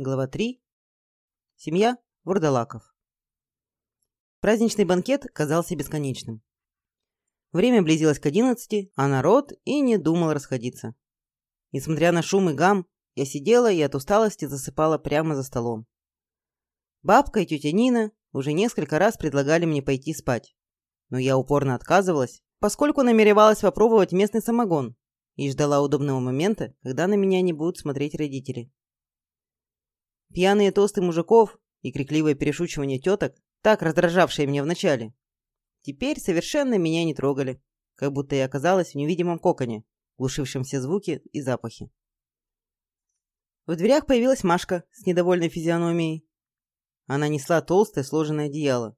Глава 3. Семья Вурдалаков. Праздничный банкет казался бесконечным. Время близилось к одиннадцати, а народ и не думал расходиться. Несмотря на шум и гам, я сидела и от усталости засыпала прямо за столом. Бабка и тетя Нина уже несколько раз предлагали мне пойти спать, но я упорно отказывалась, поскольку намеревалась попробовать местный самогон и ждала удобного момента, когда на меня не будут смотреть родители. Пьяные тосты мужиков и крикливое перешучивание теток, так раздражавшие меня вначале, теперь совершенно меня не трогали, как будто я оказалась в невидимом коконе, глушившем все звуки и запахи. В дверях появилась Машка с недовольной физиономией. Она несла толстое сложенное одеяло.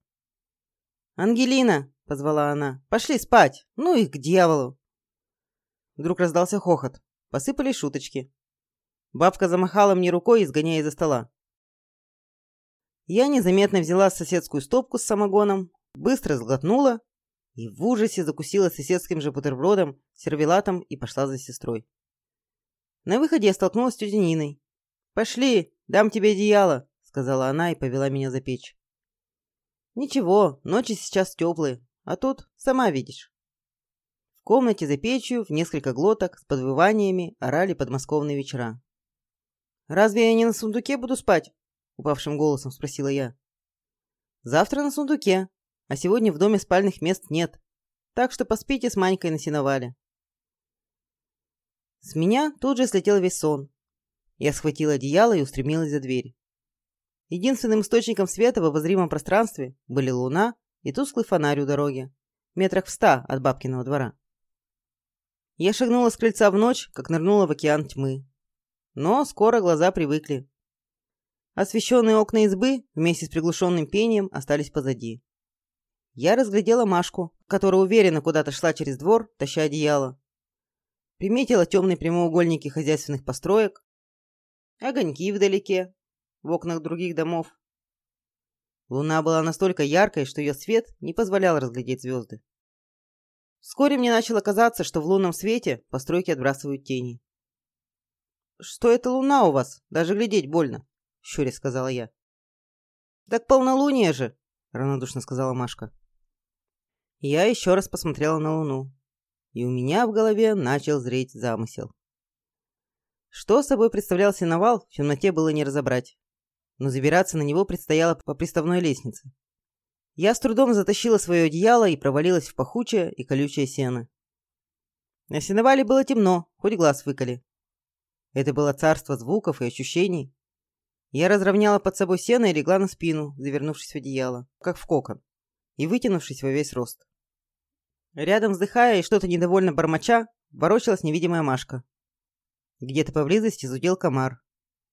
«Ангелина!» — позвала она. «Пошли спать! Ну их к дьяволу!» Вдруг раздался хохот. Посыпались шуточки. Бабка замахала мне рукой, изгоняя из-за стола. Я незаметно взяла соседскую стопку с самогоном, быстро сглотнула и в ужасе закусила соседским же бутербродом, сервелатом и пошла за сестрой. На выходе я столкнулась с тетей Ниной. «Пошли, дам тебе одеяло», — сказала она и повела меня за печь. «Ничего, ночи сейчас теплые, а тут сама видишь». В комнате за печью в несколько глоток с подвываниями орали подмосковные вечера. «Разве я не на сундуке буду спать?» — упавшим голосом спросила я. «Завтра на сундуке, а сегодня в доме спальных мест нет, так что поспите с Манькой на сеновале». С меня тут же слетел весь сон. Я схватила одеяло и устремилась за дверь. Единственным источником света в обозримом пространстве были луна и тусклый фонарь у дороги, метрах в ста от бабкиного двора. Я шагнула с крыльца в ночь, как нырнула в океан тьмы. Но скоро глаза привыкли. Освещенные окна избы вместе с приглушенным пением остались позади. Я разглядела Машку, которая уверенно куда-то шла через двор, таща одеяло. Приметила темные прямоугольники хозяйственных построек, огоньки вдалеке, в окнах других домов. Луна была настолько яркой, что ее свет не позволял разглядеть звезды. Вскоре мне начало казаться, что в лунном свете постройки отбрасывают тени. «Что это луна у вас? Даже глядеть больно», — щуря сказала я. «Так полнолуние же», — равнодушно сказала Машка. Я еще раз посмотрела на луну, и у меня в голове начал зреть замысел. Что собой представлял сеновал, в темноте было не разобрать, но забираться на него предстояло по приставной лестнице. Я с трудом затащила свое одеяло и провалилась в пахучее и колючее сено. На сеновале было темно, хоть глаз выколи. Это было царство звуков и ощущений. Я разровняла под собой сено и легла на спину, завернувшись в одеяло, как в кокон, и вытянувшись во весь рост. Рядом вздыхая и что-то недовольно бормоча, ворочалась невидимая Машка. Где-то поблизости зудел комар.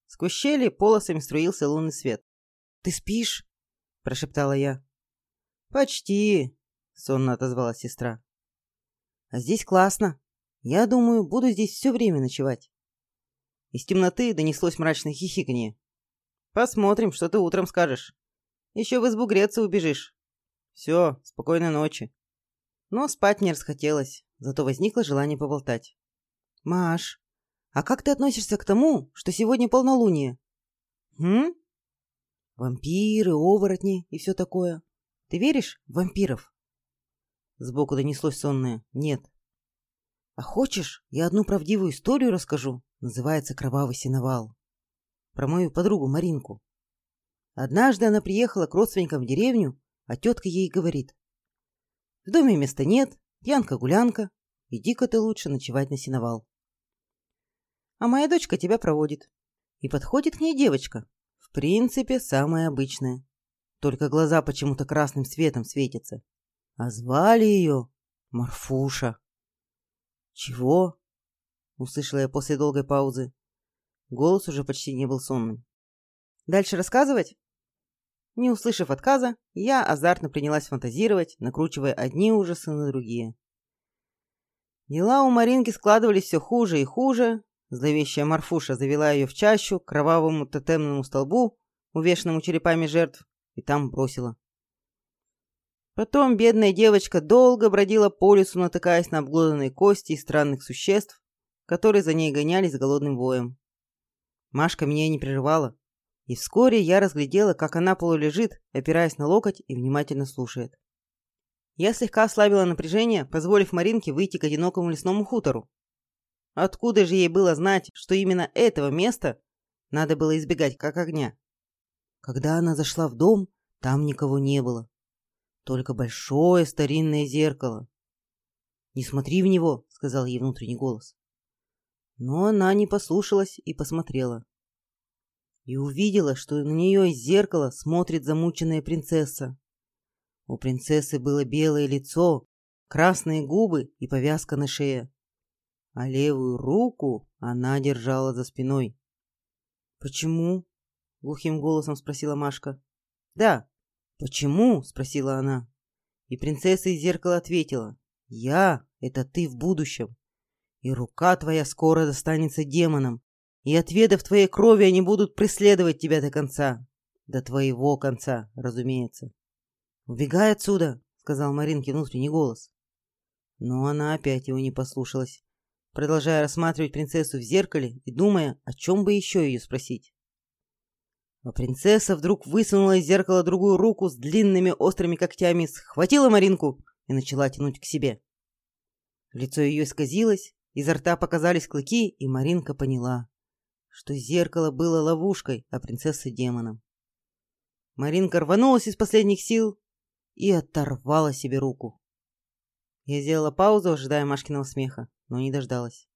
Сквозь щели полосами струился лунный свет. «Ты спишь?» – прошептала я. «Почти», – сонно отозвалась сестра. «А здесь классно. Я думаю, буду здесь все время ночевать». Из темноты донеслось мрачное хихиканье. «Посмотрим, что ты утром скажешь. Еще в избу греться убежишь. Все, спокойной ночи». Но спать не расхотелось, зато возникло желание поболтать. «Маш, а как ты относишься к тому, что сегодня полнолуние?» «Хм?» «Вампиры, оборотни и все такое. Ты веришь в вампиров?» Сбоку донеслось сонное «нет». «А хочешь, я одну правдивую историю расскажу?» Называется «Кровавый сеновал». Про мою подругу Маринку. Однажды она приехала к родственникам в деревню, а тетка ей говорит. В доме места нет, пьянка-гулянка, иди-ка ты лучше ночевать на сеновал. А моя дочка тебя проводит. И подходит к ней девочка. В принципе, самая обычная. Только глаза почему-то красным светом светятся. А звали ее Марфуша. Чего? Услышала я после долгой паузы. Голос уже почти не был сонным. Дальше рассказывать? Не услышав отказа, я азартно принялась фантазировать, накручивая одни ужасы на другие. Дела у Маринки складывались все хуже и хуже. Зловещая Марфуша завела ее в чащу, к кровавому тотемному столбу, увешанному черепами жертв, и там бросила. Потом бедная девочка долго бродила по лесу, натыкаясь на обглоданные кости и странных существ, которые за ней гонялись голодным воем. Машка меня не прерывала, И вскоре я разглядела, как она полулежит, опираясь на локоть и внимательно слушает. Я слегка ослабила напряжение, позволив Маринке выйти к одинокому лесному хутору. Откуда же ей было знать, что именно этого места надо было избегать как огня? Когда она зашла в дом, там никого не было. Только большое старинное зеркало. «Не смотри в него», — сказал ей внутренний голос. Но она не послушалась и посмотрела. И увидела, что на нее из зеркала смотрит замученная принцесса. У принцессы было белое лицо, красные губы и повязка на шее. А левую руку она держала за спиной. «Почему?» — глухим голосом спросила Машка. «Да, почему?» — спросила она. И принцесса из зеркала ответила. «Я — это ты в будущем, и рука твоя скоро достанется демонам, и отведав твоей крови они будут преследовать тебя до конца. До твоего конца, разумеется». «Убегай отсюда!» — сказал Маринке внутренний голос. Но она опять его не послушалась, продолжая рассматривать принцессу в зеркале и думая, о чем бы еще ее спросить. А принцесса вдруг высунула из зеркала другую руку с длинными острыми когтями, схватила Маринку и начала тянуть к себе. Лицо ее исказилось, изо рта показались клыки, и Маринка поняла, что зеркало было ловушкой, а принцесса демоном. Маринка рванулась из последних сил и оторвала себе руку. Я сделала паузу, ожидая Машкиного смеха, но не дождалась.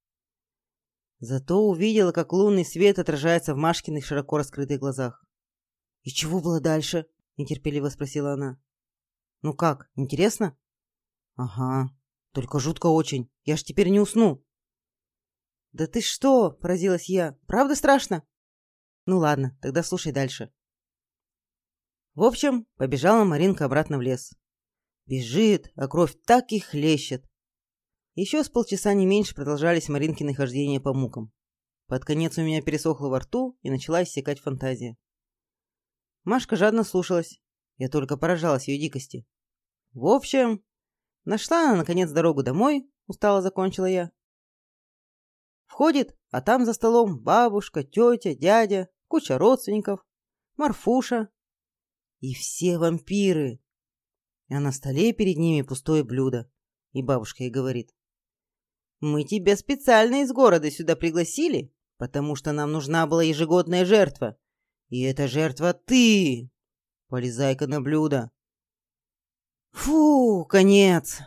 Зато увидела, как лунный свет отражается в Машкиных широко раскрытых глазах. «И чего было дальше?» — нетерпеливо спросила она. «Ну как, интересно?» «Ага, только жутко очень. Я ж теперь не усну». «Да ты что?» — поразилась я. «Правда страшно?» «Ну ладно, тогда слушай дальше». В общем, побежала Маринка обратно в лес. Бежит, а кровь так и хлещет. Еще с полчаса не меньше продолжались Маринкины хождения по мукам. Под конец у меня пересохло во рту и начала иссякать фантазия. Машка жадно слушалась. Я только поражалась ее дикости. В общем, нашла она, наконец, дорогу домой, устало закончила я. Входит, а там за столом бабушка, тетя, дядя, куча родственников, Марфуша. И все вампиры. А на столе перед ними пустое блюдо. И бабушка ей говорит. Мы тебя специально из города сюда пригласили, потому что нам нужна была ежегодная жертва. И эта жертва ты. Полезай-ка на блюдо. Фу, конец.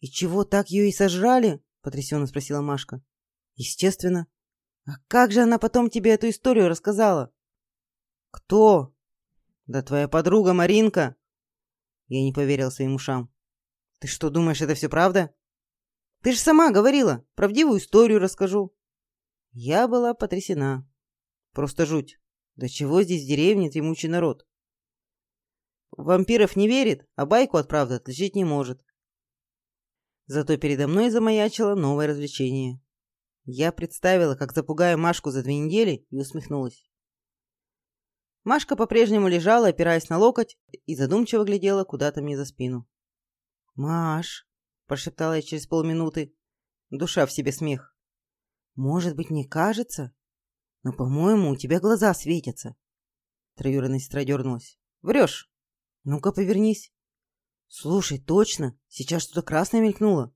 И чего так ее и сожрали? Потрясенно спросила Машка. Естественно. А как же она потом тебе эту историю рассказала? Кто? Да твоя подруга Маринка. Я не поверил своим ушам. Ты что, думаешь, это все правда? Ты же сама говорила, правдивую историю расскажу. Я была потрясена. Просто жуть. Да чего здесь в деревне дремучий народ? Вампиров не верит, а байку от правды отличить не может. Зато передо мной замаячило новое развлечение. Я представила, как запугаю Машку за две недели, и усмехнулась. Машка по-прежнему лежала, опираясь на локоть, и задумчиво глядела куда-то мне за спину. «Маш!» прошептала я через полминуты. Душа в себе смех. Может быть, не кажется? Но, по-моему, у тебя глаза светятся. Троюродная сестра дернулась. Врешь. Ну-ка, повернись. Слушай, точно, сейчас что-то красное мелькнуло.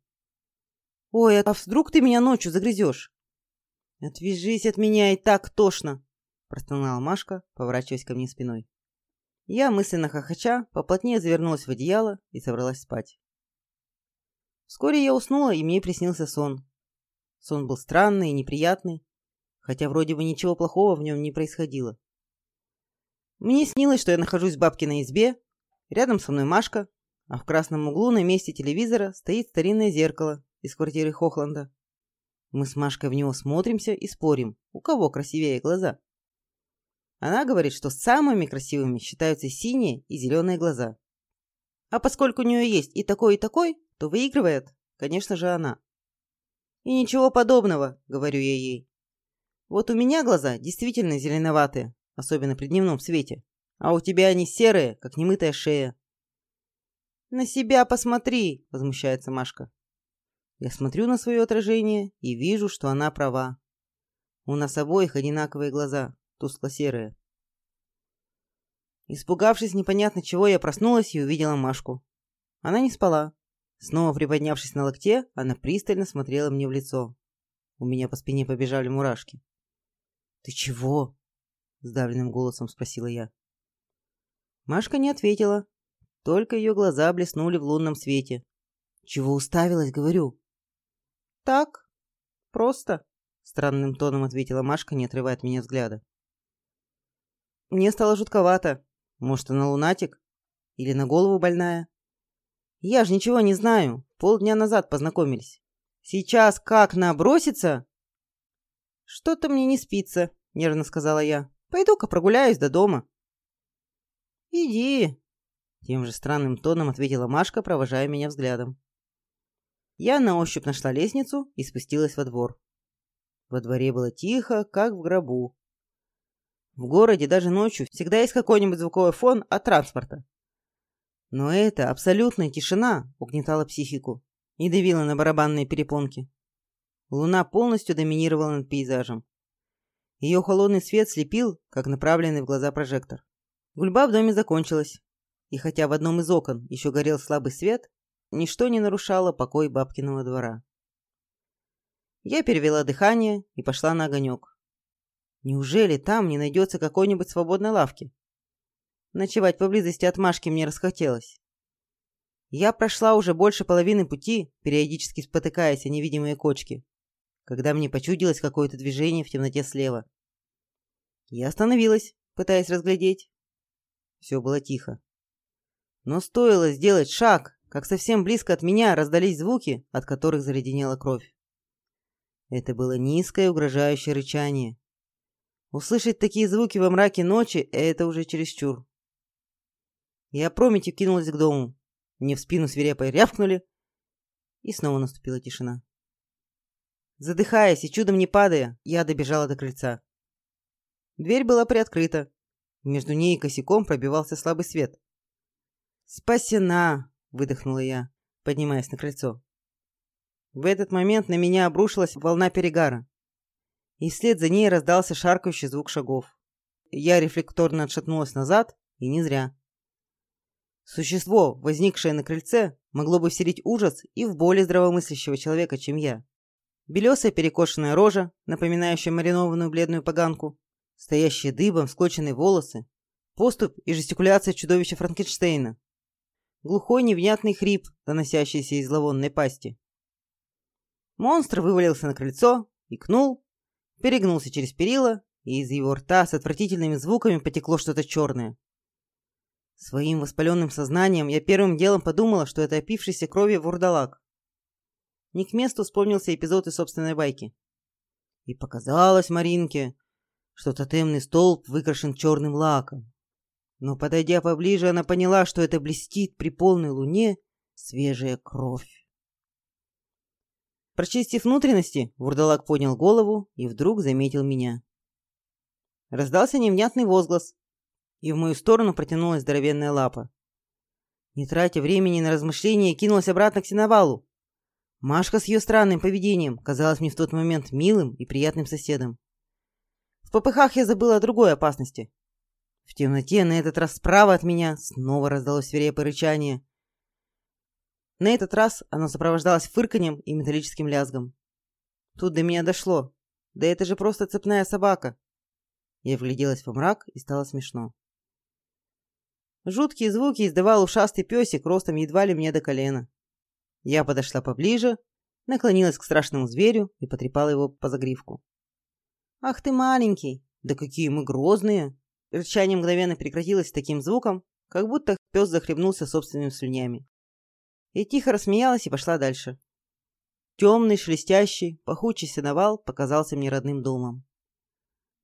Ой, а вдруг ты меня ночью загрызешь? Отвяжись от меня, и так тошно, простонала Машка, поворачиваясь ко мне спиной. Я, мысленно хохоча, поплотнее завернулась в одеяло и собралась спать. Вскоре я уснула, и мне приснился сон. Сон был странный и неприятный, хотя вроде бы ничего плохого в нем не происходило. Мне снилось, что я нахожусь в бабкиной избе, рядом со мной Машка, а в красном углу на месте телевизора стоит старинное зеркало из квартиры Хохланда. Мы с Машкой в него смотримся и спорим, у кого красивее глаза. Она говорит, что самыми красивыми считаются синие и зеленые глаза. А поскольку у нее есть и такой, и такой, то выигрывает, конечно же, она. И ничего подобного, говорю я ей. Вот у меня глаза действительно зеленоватые, особенно при дневном свете, а у тебя они серые, как немытая шея. На себя посмотри, возмущается Машка. Я смотрю на свое отражение и вижу, что она права. У нас обоих одинаковые глаза, тускло-серые. Испугавшись непонятно чего, я проснулась и увидела Машку. Она не спала. Снова приподнявшись на локте, она пристально смотрела мне в лицо. У меня по спине побежали мурашки. «Ты чего?» — сдавленным голосом спросила я. Машка не ответила, только ее глаза блеснули в лунном свете. «Чего уставилась, говорю?» «Так, просто», — странным тоном ответила Машка, не отрывая от меня взгляда. Мне стало жутковато. Может, она лунатик? Или на голову больная? Я же ничего не знаю. Полдня назад познакомились. Сейчас как набросится? Что-то мне не спится, нервно сказала я. Пойду-ка прогуляюсь до дома. Иди, тем же странным тоном ответила Машка, провожая меня взглядом. Я на ощупь нашла лестницу и спустилась во двор. Во дворе было тихо, как в гробу. В городе даже ночью всегда есть какой-нибудь звуковой фон от транспорта. Но эта абсолютная тишина угнетала психику и давила на барабанные перепонки. Луна полностью доминировала над пейзажем. Ее холодный свет слепил, как направленный в глаза прожектор. Гульба в доме закончилась, и хотя в одном из окон еще горел слабый свет, ничто не нарушало покой бабкиного двора. Я перевела дыхание и пошла на огонек. Неужели там не найдется какой-нибудь свободной лавки? Ночевать поблизости от Машки мне расхотелось. Я прошла уже больше половины пути, периодически спотыкаясь о невидимые кочки, когда мне почудилось какое-то движение в темноте слева. Я остановилась, пытаясь разглядеть. Все было тихо. Но стоило сделать шаг, как совсем близко от меня раздались звуки, от которых заледенела кровь. Это было низкое угрожающее рычание. Услышать такие звуки во мраке ночи — это уже чересчур. Я прометью кинулась к дому. Мне в спину свирепо рявкнули, и снова наступила тишина. Задыхаясь и чудом не падая, я добежала до крыльца. Дверь была приоткрыта. Между ней и косяком пробивался слабый свет. «Спасена!» — выдохнула я, поднимаясь на крыльцо. В этот момент на меня обрушилась волна перегара и вслед за ней раздался шаркающий звук шагов. Я рефлекторно отшатнулась назад, и не зря. Существо, возникшее на крыльце, могло бы вселить ужас и в более здравомыслящего человека, чем я. Белесая перекошенная рожа, напоминающая маринованную бледную поганку, стоящие дыбом склоченные волосы, поступ и жестикуляция чудовища Франкенштейна, глухой невнятный хрип, доносящийся из зловонной пасти. Монстр вывалился на крыльцо, икнул перегнулся через перила, и из его рта с отвратительными звуками потекло что-то черное. Своим воспаленным сознанием я первым делом подумала, что это опившийся кровью вурдалак. Не к месту вспомнился эпизод из собственной байки. И показалось Маринке, что тотемный столб выкрашен черным лаком. Но, подойдя поближе, она поняла, что это блестит при полной луне свежая кровь. Прочистив внутренности, вурдалак поднял голову и вдруг заметил меня. Раздался невнятный возглас, и в мою сторону протянулась здоровенная лапа. Не тратя времени на размышления, кинулась обратно к сеновалу. Машка с ее странным поведением казалась мне в тот момент милым и приятным соседом. В попыхах я забыла о другой опасности. В темноте, на этот раз справа от меня, снова раздалось свирепое рычание, на этот раз оно сопровождалось фырканьем и металлическим лязгом. Тут до меня дошло. Да это же просто цепная собака. Я вгляделась во мрак и стало смешно. Жуткие звуки издавал ушастый песик ростом едва ли мне до колена. Я подошла поближе, наклонилась к страшному зверю и потрепала его по загривку. «Ах ты маленький! Да какие мы грозные!» Рычание мгновенно прекратилось таким звуком, как будто пес захлебнулся собственными слюнями и тихо рассмеялась и пошла дальше. Темный, шелестящий, пахучий сеновал показался мне родным домом.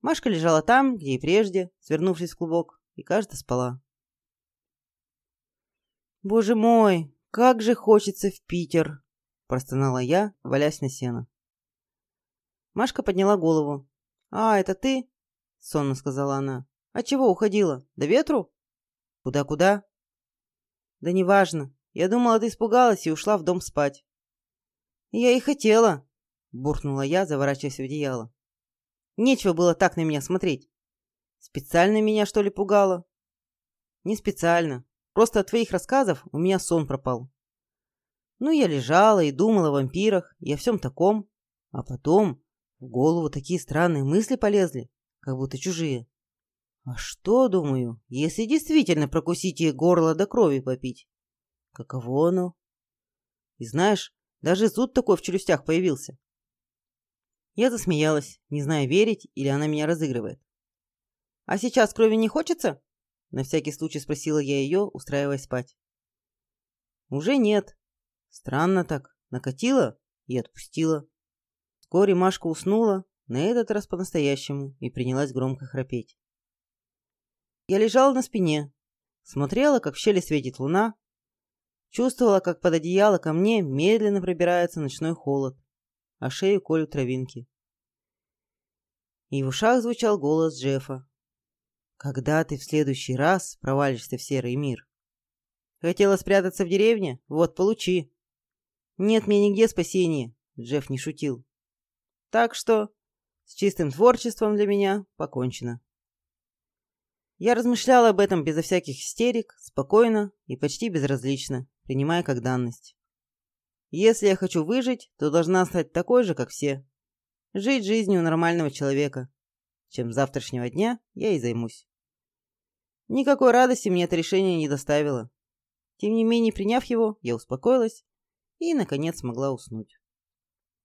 Машка лежала там, где и прежде, свернувшись в клубок, и, кажется, спала. «Боже мой, как же хочется в Питер!» – простонала я, валясь на сено. Машка подняла голову. «А, это ты?» – сонно сказала она. «А чего уходила? До ветру?» «Куда-куда?» «Да неважно. Я думала, ты испугалась и ушла в дом спать. Я и хотела, буркнула я, заворачиваясь в одеяло. Нечего было так на меня смотреть. Специально меня, что ли, пугала? Не специально. Просто от твоих рассказов у меня сон пропал. Ну, я лежала и думала о вампирах и о всем таком. А потом в голову такие странные мысли полезли, как будто чужие. А что, думаю, если действительно прокусить ей горло до крови попить? Каково оно? И знаешь, даже зуд такой в челюстях появился. Я засмеялась, не зная, верить или она меня разыгрывает. «А сейчас крови не хочется?» На всякий случай спросила я ее, устраиваясь спать. «Уже нет. Странно так. Накатила и отпустила. Вскоре Машка уснула, на этот раз по-настоящему, и принялась громко храпеть. Я лежала на спине, смотрела, как в щели светит луна, чувствовала, как под одеяло ко мне медленно пробирается ночной холод, а шею колют травинки. И в ушах звучал голос Джеффа. «Когда ты в следующий раз провалишься в серый мир?» «Хотела спрятаться в деревне? Вот, получи!» «Нет мне нигде спасения», — Джефф не шутил. Так что с чистым творчеством для меня покончено. Я размышляла об этом безо всяких истерик, спокойно и почти безразлично, принимая как данность. Если я хочу выжить, то должна стать такой же, как все. Жить жизнью нормального человека. Чем завтрашнего дня я и займусь. Никакой радости мне это решение не доставило. Тем не менее, приняв его, я успокоилась и, наконец, смогла уснуть.